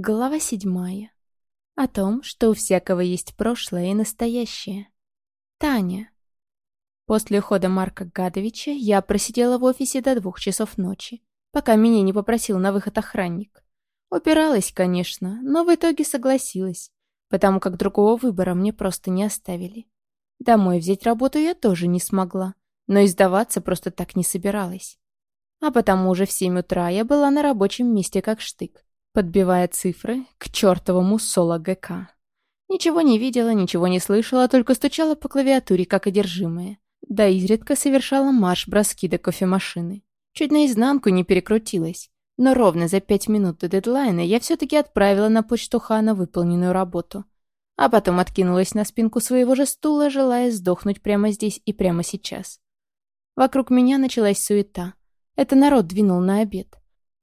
Глава седьмая. О том, что у всякого есть прошлое и настоящее. Таня. После ухода Марка Гадовича я просидела в офисе до двух часов ночи, пока меня не попросил на выход охранник. Упиралась, конечно, но в итоге согласилась, потому как другого выбора мне просто не оставили. Домой взять работу я тоже не смогла, но и сдаваться просто так не собиралась. А потому уже в семь утра я была на рабочем месте как штык подбивая цифры к чертовому соло ГК. Ничего не видела, ничего не слышала, только стучала по клавиатуре, как одержимая. Да изредка совершала марш-броски до кофемашины. Чуть наизнанку не перекрутилась. Но ровно за пять минут до дедлайна я все-таки отправила на почту Хана выполненную работу. А потом откинулась на спинку своего же стула, желая сдохнуть прямо здесь и прямо сейчас. Вокруг меня началась суета. Это народ двинул на обед.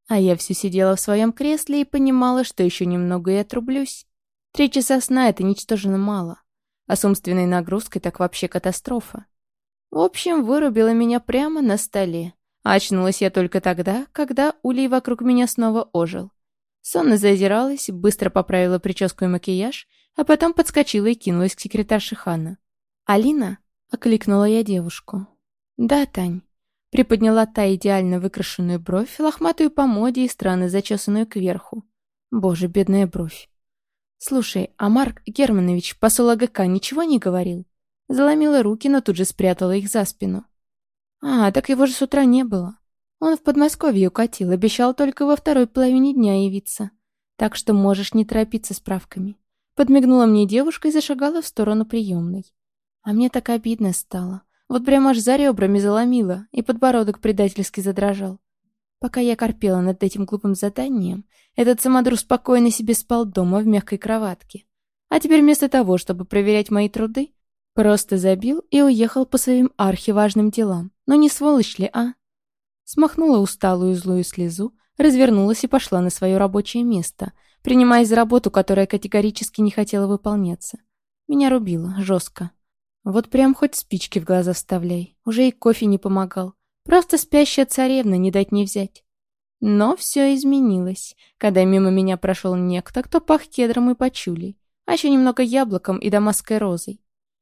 А я все сидела в своем кресле и понимала, что еще немного и отрублюсь. Три часа сна — это ничтожно мало. А с умственной нагрузкой так вообще катастрофа. В общем, вырубила меня прямо на столе. А очнулась я только тогда, когда улей вокруг меня снова ожил. Сонно зазиралась, быстро поправила прическу и макияж, а потом подскочила и кинулась к секретарше Ханна. «Алина?» — окликнула я девушку. «Да, Тань». Приподняла та идеально выкрашенную бровь, лохматую по моде и странно зачесанную кверху. Боже, бедная бровь. «Слушай, а Марк Германович посол АГК ничего не говорил?» Заломила руки, но тут же спрятала их за спину. «А, так его же с утра не было. Он в Подмосковье укатил, обещал только во второй половине дня явиться. Так что можешь не торопиться с правками». Подмигнула мне девушка и зашагала в сторону приемной. А мне так обидно стало. Вот прямо аж за ребрами заломило, и подбородок предательски задрожал. Пока я корпела над этим глупым заданием, этот самодур спокойно себе спал дома в мягкой кроватке. А теперь вместо того, чтобы проверять мои труды, просто забил и уехал по своим архиважным делам. Но не сволочь ли, а? Смахнула усталую злую слезу, развернулась и пошла на свое рабочее место, принимаясь за работу, которая категорически не хотела выполняться. Меня рубило, жестко. Вот прям хоть спички в глаза вставляй. Уже и кофе не помогал. Просто спящая царевна, не дать не взять. Но все изменилось, когда мимо меня прошел некто, кто пах кедром и пачулей, а еще немного яблоком и дамасской розой.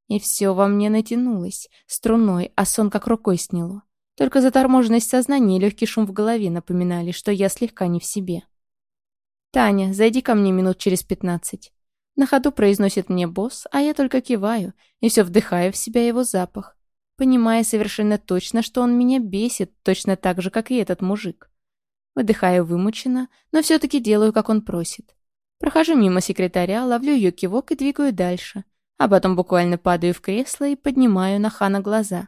И все во мне натянулось, струной, а сон как рукой сняло. Только заторможенность сознания и легкий шум в голове напоминали, что я слегка не в себе. «Таня, зайди ко мне минут через пятнадцать». На ходу произносит мне босс, а я только киваю и все вдыхаю в себя его запах, понимая совершенно точно, что он меня бесит точно так же, как и этот мужик. Выдыхаю вымученно, но все-таки делаю, как он просит. Прохожу мимо секретаря, ловлю ее кивок и двигаю дальше, а потом буквально падаю в кресло и поднимаю на Хана глаза.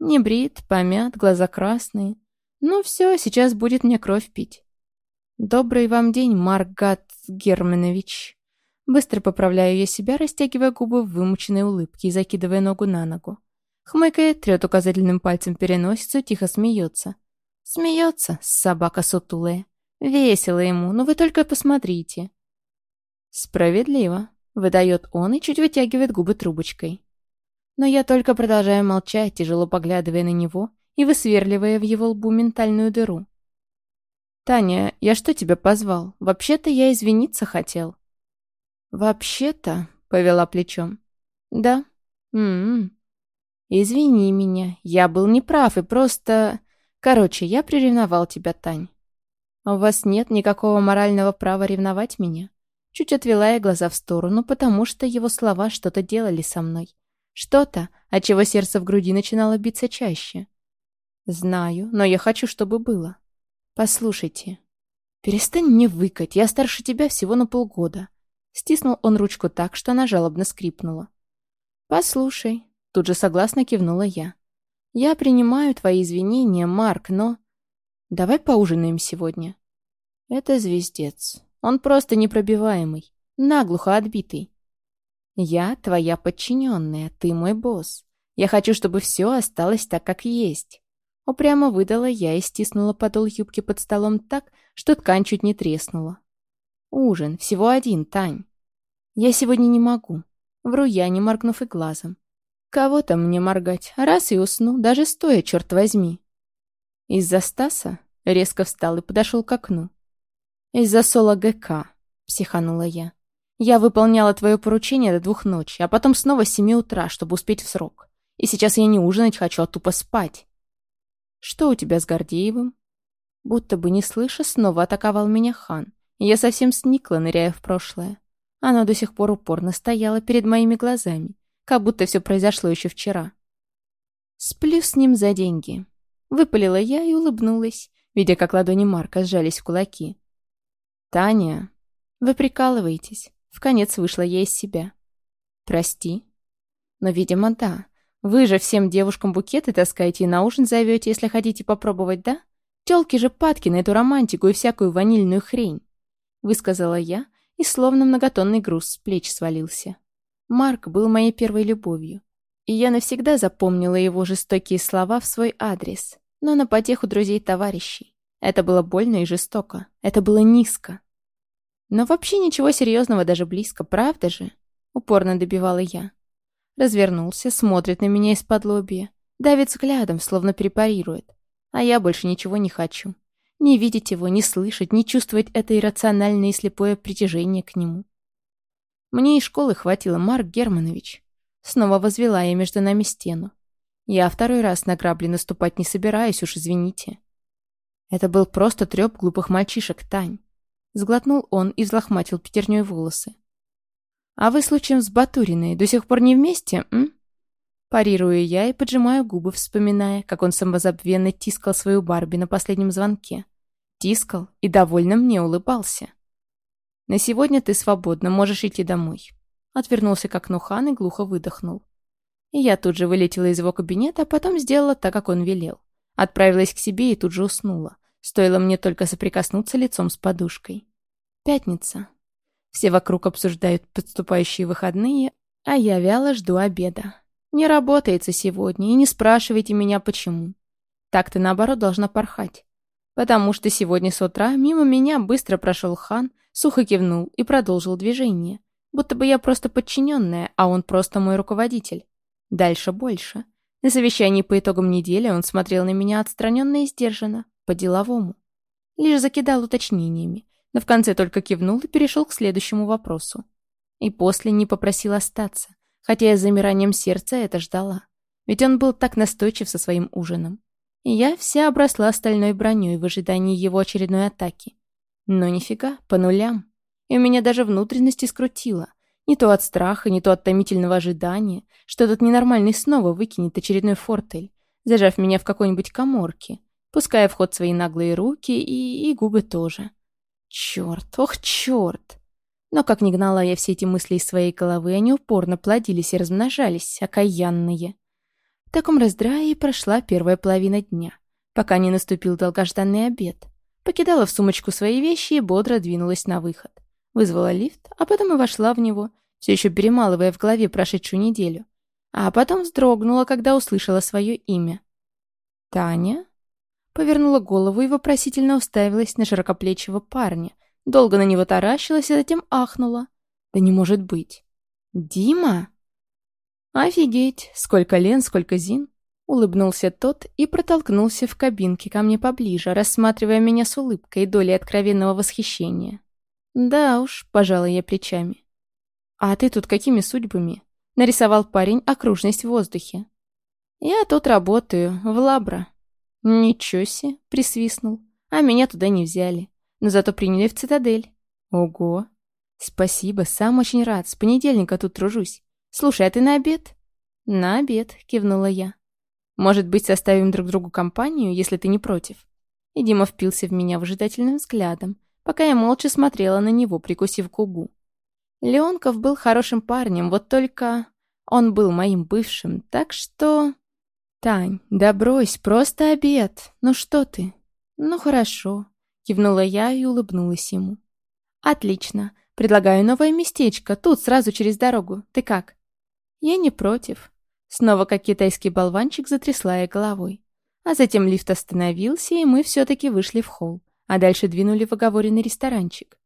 Не брит, помят, глаза красные. Ну все, сейчас будет мне кровь пить. Добрый вам день, Маргат Германович. Быстро поправляю я себя, растягивая губы в вымученной улыбке и закидывая ногу на ногу. Хмыкает, трет указательным пальцем переносицу, тихо смеется. Смеется, собака сутулая. Весело ему, но вы только посмотрите. Справедливо, выдает он и чуть вытягивает губы трубочкой. Но я только продолжаю молчать, тяжело поглядывая на него и высверливая в его лбу ментальную дыру. «Таня, я что тебя позвал? Вообще-то я извиниться хотел». «Вообще-то», — повела плечом. «Да. М-м. Извини меня, я был неправ и просто... Короче, я приревновал тебя, Тань. У вас нет никакого морального права ревновать меня?» Чуть отвела я глаза в сторону, потому что его слова что-то делали со мной. Что-то, от чего сердце в груди начинало биться чаще. «Знаю, но я хочу, чтобы было. Послушайте, перестань мне выкать, я старше тебя всего на полгода. Стиснул он ручку так, что она жалобно скрипнула. «Послушай», — тут же согласно кивнула я. «Я принимаю твои извинения, Марк, но...» «Давай поужинаем сегодня». «Это звездец. Он просто непробиваемый, наглухо отбитый. Я твоя подчиненная, ты мой босс. Я хочу, чтобы все осталось так, как есть». Упрямо выдала я и стиснула подол юбки под столом так, что ткань чуть не треснула. Ужин. Всего один, Тань. Я сегодня не могу. Вру я, не моргнув и глазом. Кого там мне моргать? Раз и усну, даже стоя, черт возьми. Из-за Стаса резко встал и подошел к окну. Из-за Сола ГК. — психанула я. «Я выполняла твое поручение до двух ночи, а потом снова с семи утра, чтобы успеть в срок. И сейчас я не ужинать хочу, а тупо спать». «Что у тебя с Гордеевым?» Будто бы не слыша, снова атаковал меня хан. Я совсем сникла, ныряя в прошлое. Оно до сих пор упорно стояло перед моими глазами, как будто все произошло еще вчера. «Сплю с ним за деньги», — выпалила я и улыбнулась, видя, как ладони Марка сжались в кулаки. «Таня, вы прикалываетесь». В конец вышла я из себя. «Прости». «Но, видимо, да. Вы же всем девушкам букеты таскаете и на ужин зовете, если хотите попробовать, да? Тёлки же падки на эту романтику и всякую ванильную хрень», — высказала я, и словно многотонный груз с плеч свалился. Марк был моей первой любовью, и я навсегда запомнила его жестокие слова в свой адрес, но на потеху друзей-товарищей. Это было больно и жестоко, это было низко. Но вообще ничего серьезного даже близко, правда же? Упорно добивала я. Развернулся, смотрит на меня из-под лобья, давит взглядом, словно препарирует. А я больше ничего не хочу. Не видеть его, не слышать, не чувствовать это иррациональное и слепое притяжение к нему. Мне и школы хватило, Марк Германович. Снова возвела я между нами стену. Я второй раз на грабли наступать не собираюсь, уж извините. Это был просто трёп глупых мальчишек, Тань. Сглотнул он и взлохматил пятерней волосы. «А вы случаем с Батуриной до сих пор не вместе, м?» Парирую я и поджимаю губы, вспоминая, как он самозабвенно тискал свою Барби на последнем звонке. Тискал и довольно мне улыбался. «На сегодня ты свободна, можешь идти домой». Отвернулся к окну Хан и глухо выдохнул. И я тут же вылетела из его кабинета, а потом сделала так, как он велел. Отправилась к себе и тут же уснула. Стоило мне только соприкоснуться лицом с подушкой. Пятница. Все вокруг обсуждают подступающие выходные, а я вяло жду обеда. Не работается сегодня, и не спрашивайте меня, почему. Так-то, наоборот, должна порхать. Потому что сегодня с утра мимо меня быстро прошел хан, сухо кивнул и продолжил движение. Будто бы я просто подчиненная, а он просто мой руководитель. Дальше больше. На совещании по итогам недели он смотрел на меня отстраненно и сдержанно, по-деловому. Лишь закидал уточнениями, но в конце только кивнул и перешел к следующему вопросу. И после не попросил остаться, хотя я с замиранием сердца это ждала. Ведь он был так настойчив со своим ужином. И я вся обросла стальной броней в ожидании его очередной атаки. Но нифига, по нулям. И у меня даже внутренности скрутило. Не то от страха, не то от томительного ожидания, что этот ненормальный снова выкинет очередной фортель, зажав меня в какой-нибудь коморке, пуская в ход свои наглые руки и, и губы тоже. Черт, ох, черт! Но как ни гнала я все эти мысли из своей головы, они упорно плодились и размножались, окаянные. В таком раздрае прошла первая половина дня, пока не наступил долгожданный обед. Покидала в сумочку свои вещи и бодро двинулась на выход. Вызвала лифт, а потом и вошла в него, все еще перемалывая в голове прошедшую неделю. А потом вздрогнула, когда услышала свое имя. «Таня?» Повернула голову и вопросительно уставилась на широкоплечего парня. Долго на него таращилась и затем ахнула. Да не может быть. «Дима?» «Офигеть! Сколько Лен, сколько Зин!» Улыбнулся тот и протолкнулся в кабинке ко мне поближе, рассматривая меня с улыбкой и долей откровенного восхищения. «Да уж», — пожала я плечами. «А ты тут какими судьбами?» — нарисовал парень окружность в воздухе. «Я тут работаю, в Лабра», «Ничего себе!» — присвистнул. «А меня туда не взяли. Но зато приняли в цитадель». «Ого!» «Спасибо, сам очень рад. С понедельника тут тружусь. Слушай, а ты на обед?» «На обед», — кивнула я. «Может быть, составим друг другу компанию, если ты не против?» И Дима впился в меня выжидательным взглядом, пока я молча смотрела на него, прикусив губу. Леонков был хорошим парнем, вот только он был моим бывшим, так что... «Тань, да брось, просто обед. Ну что ты?» «Ну хорошо», — кивнула я и улыбнулась ему. «Отлично. Предлагаю новое местечко, тут, сразу через дорогу. Ты как?» «Я не против». Снова как китайский болванчик затрясла я головой. А затем лифт остановился, и мы все-таки вышли в холл, а дальше двинули в оговоренный ресторанчик.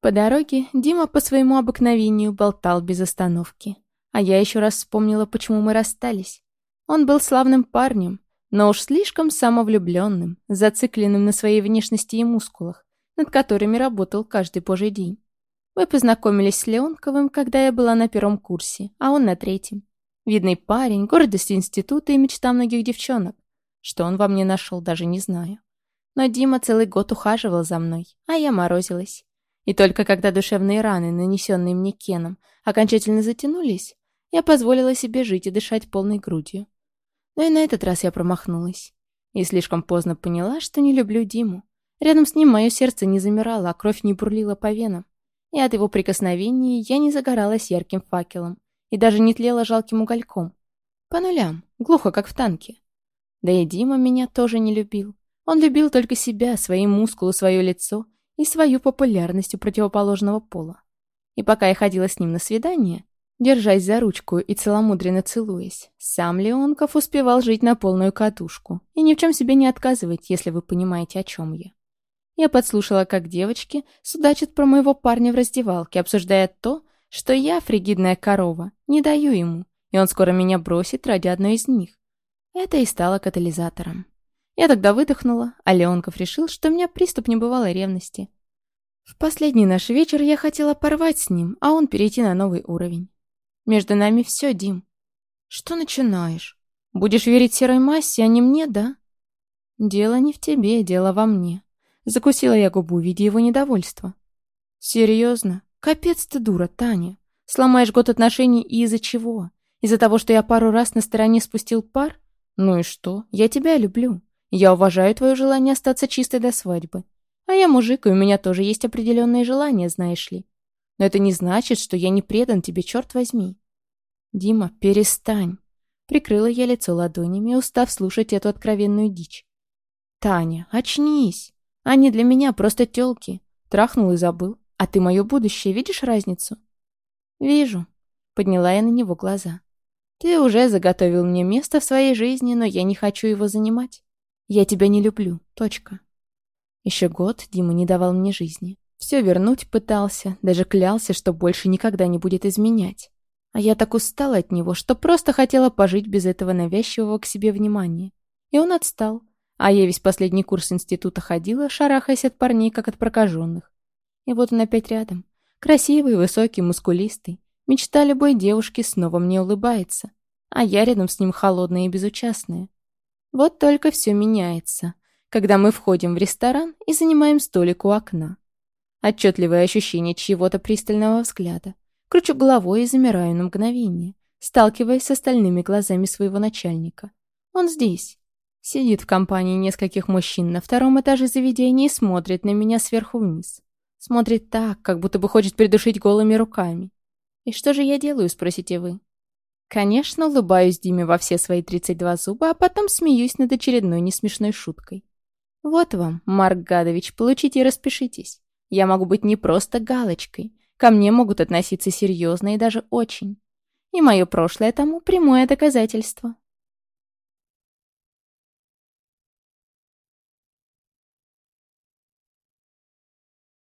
По дороге Дима по своему обыкновению болтал без остановки. А я еще раз вспомнила, почему мы расстались. Он был славным парнем, но уж слишком самовлюбленным, зацикленным на своей внешности и мускулах, над которыми работал каждый божий день. Мы познакомились с Леонковым, когда я была на первом курсе, а он на третьем. Видный парень, гордость института и мечта многих девчонок. Что он во мне нашел, даже не знаю. Но Дима целый год ухаживал за мной, а я морозилась. И только когда душевные раны, нанесенные мне Кеном, окончательно затянулись, я позволила себе жить и дышать полной грудью. Но и на этот раз я промахнулась. И слишком поздно поняла, что не люблю Диму. Рядом с ним мое сердце не замирало, а кровь не бурлила по венам. И от его прикосновений я не загоралась ярким факелом и даже не тлела жалким угольком. По нулям, глухо, как в танке. Да и Дима меня тоже не любил. Он любил только себя, свои мускулы, свое лицо и свою популярность у противоположного пола. И пока я ходила с ним на свидание, держась за ручку и целомудренно целуясь, сам Леонков успевал жить на полную катушку и ни в чем себе не отказывать, если вы понимаете, о чем я. Я подслушала, как девочки судачат про моего парня в раздевалке, обсуждая то, что я, фригидная корова, не даю ему, и он скоро меня бросит ради одной из них. Это и стало катализатором. Я тогда выдохнула, а Леонков решил, что у меня приступ небывалой ревности. В последний наш вечер я хотела порвать с ним, а он перейти на новый уровень. Между нами все, Дим. Что начинаешь? Будешь верить серой массе, а не мне, да? Дело не в тебе, дело во мне. Закусила я губу, видя его недовольство. Серьезно? Капец ты дура, Таня. Сломаешь год отношений и из-за чего? Из-за того, что я пару раз на стороне спустил пар? Ну и что? Я тебя люблю. Я уважаю твое желание остаться чистой до свадьбы. А я мужик, и у меня тоже есть определенные желания, знаешь ли. Но это не значит, что я не предан тебе, черт возьми. Дима, перестань. Прикрыла я лицо ладонями, устав слушать эту откровенную дичь. Таня, очнись. Они для меня просто тёлки. Трахнул и забыл. А ты мое будущее, видишь разницу? Вижу. Подняла я на него глаза. Ты уже заготовил мне место в своей жизни, но я не хочу его занимать. Я тебя не люблю. Точка. Еще год Дима не давал мне жизни. Все вернуть пытался, даже клялся, что больше никогда не будет изменять. А я так устала от него, что просто хотела пожить без этого навязчивого к себе внимания. И он отстал. А я весь последний курс института ходила, шарахаясь от парней, как от прокаженных. И вот он опять рядом. Красивый, высокий, мускулистый. Мечта любой девушки снова мне улыбается. А я рядом с ним холодная и безучастная. Вот только все меняется, когда мы входим в ресторан и занимаем столик у окна. Отчетливое ощущение чьего-то пристального взгляда. Кручу головой и замираю на мгновение, сталкиваясь с остальными глазами своего начальника. Он здесь. Сидит в компании нескольких мужчин на втором этаже заведения и смотрит на меня сверху вниз. Смотрит так, как будто бы хочет придушить голыми руками. И что же я делаю, спросите вы? Конечно, улыбаюсь Диме во все свои 32 зуба, а потом смеюсь над очередной несмешной шуткой. Вот вам, Марк Гадович, получите и распишитесь. Я могу быть не просто галочкой. Ко мне могут относиться серьезно и даже очень. И мое прошлое тому прямое доказательство.